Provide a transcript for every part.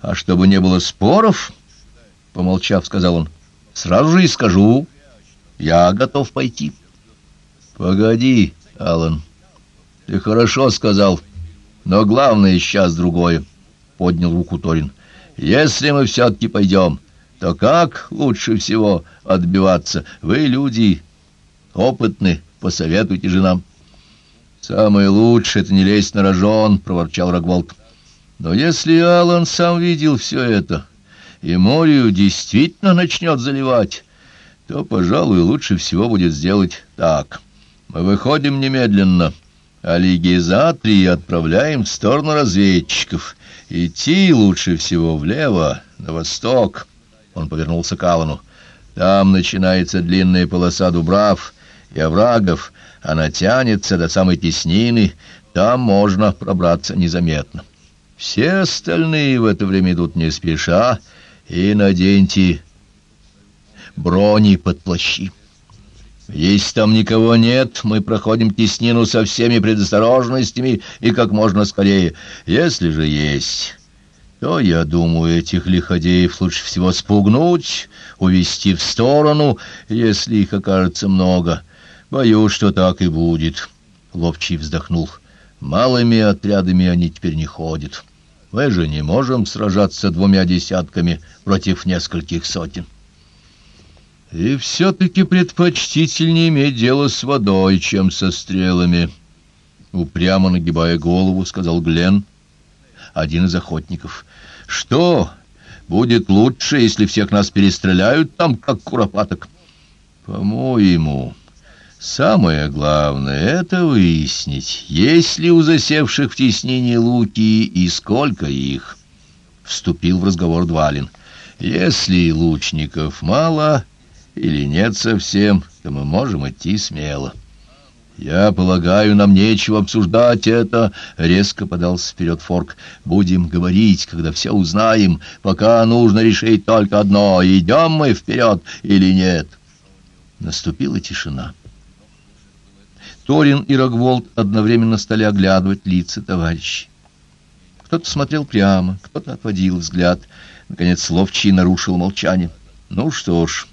А чтобы не было споров, — помолчав, сказал он, — сразу же и скажу, я готов пойти. Погоди, Аллан, ты хорошо сказал, но главное сейчас другое, — поднял руку Торин. Если мы все-таки пойдем, то как лучше всего отбиваться? Вы люди опытны, посоветуйте же нам. «Самое лучшее — это не лезть на рожон», — проворчал Рогволд. «Но если Алан сам видел все это, и морю действительно начнет заливать, то, пожалуй, лучше всего будет сделать так. Мы выходим немедленно, а лигизатрии отправляем в сторону разведчиков. Идти лучше всего влево, на восток». Он повернулся к Алану. «Там начинается длинная полоса дубрав и оврагов, — она тянется до самой теснины, там можно пробраться незаметно. Все остальные в это время идут не спеша, и наденьте брони под плащи. Если там никого нет, мы проходим теснину со всеми предосторожностями и как можно скорее. Если же есть, то, я думаю, этих лиходеев лучше всего спугнуть, увести в сторону, если их окажется много. Боюсь, что так и будет. Ловчий вздохнул. Малыми отрядами они теперь не ходят. Мы же не можем сражаться двумя десятками против нескольких сотен. И все-таки предпочтительнее иметь дело с водой, чем со стрелами. Упрямо нагибая голову, сказал Глен, один из охотников. Что? Будет лучше, если всех нас перестреляют там, как куропаток? По-моему... Самое главное — это выяснить, есть ли у засевших в теснине луки и сколько их. Вступил в разговор Двалин. Если лучников мало или нет совсем, то мы можем идти смело. «Я полагаю, нам нечего обсуждать это», — резко подался вперед Форк. «Будем говорить, когда все узнаем. Пока нужно решить только одно — идем мы вперед или нет». Наступила тишина. Торин и Рогволд одновременно стали оглядывать лица товарищей. Кто-то смотрел прямо, кто-то отводил взгляд. Наконец Ловчий нарушил молчание. «Ну что ж,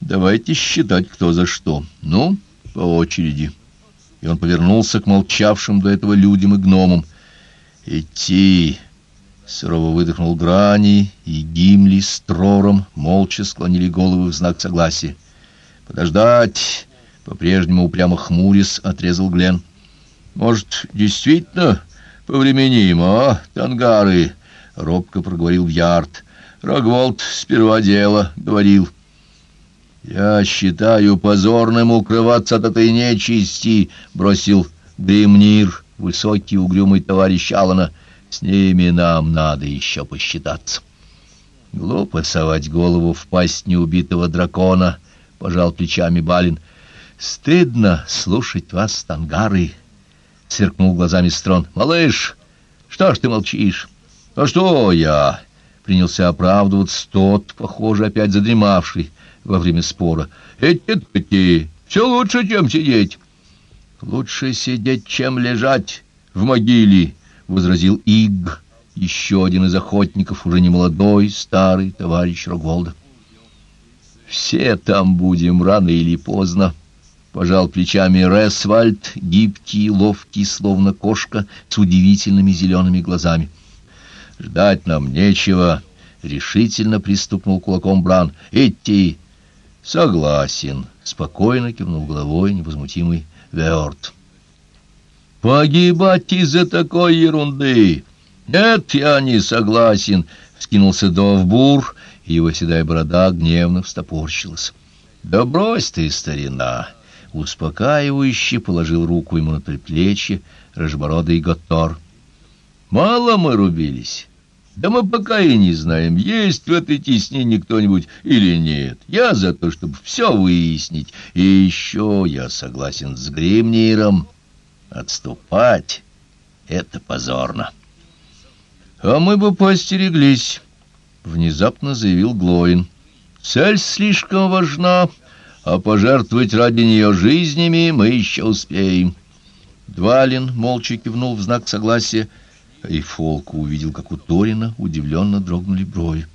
давайте считать, кто за что. Ну, по очереди». И он повернулся к молчавшим до этого людям и гномам. «Идти!» — сурово выдохнул Грани, и Гимли с Трором молча склонили головы в знак согласия. «Подождать!» По-прежнему упрямо хмурис отрезал Глен. «Может, действительно повременим, а, тангары?» — робко проговорил Ярд. «Рогволд сперва дело говорил». «Я считаю позорным укрываться от этой нечисти», — бросил Гримнир, высокий угрюмый товарищ Алана. «С ними нам надо еще посчитаться». «Глупо совать голову в пасть неубитого дракона», — пожал плечами Балин. «Стыдно слушать вас, тангары!» — сверкнул глазами Строн. «Малыш, что ж ты молчишь?» «А что я?» — принялся оправдываться тот, похоже, опять задремавший во время спора. «Эти-эти, все лучше, чем сидеть!» «Лучше сидеть, чем лежать в могиле!» — возразил Иг, еще один из охотников, уже не молодой, старый товарищ Рогволда. «Все там будем рано или поздно!» Пожал плечами Ресвальд, гибкий, ловкий, словно кошка, с удивительными зелеными глазами. «Ждать нам нечего», — решительно пристукнул кулаком Бран. «Идти!» «Согласен», — спокойно кивнул головой невозмутимый Веорт. «Погибать из-за такой ерунды!» «Нет, я не согласен», — вскинулся Довбур, и его седая борода гневно встопорщилась. «Да брось ты, старина!» Успокаивающе положил руку ему на предплечье рыжбородый Готор. «Мало мы рубились. Да мы пока и не знаем, есть в этой теснине кто-нибудь или нет. Я за то, чтобы все выяснить. И еще я согласен с Гримниром. Отступать — это позорно». «А мы бы постереглись», — внезапно заявил Глоин. «Цель слишком важна» а пожертвовать ради нее жизнями мы еще успеем. Двалин молча кивнул в знак согласия, И Фолку увидел, как у Торина удивленно дрогнули брови.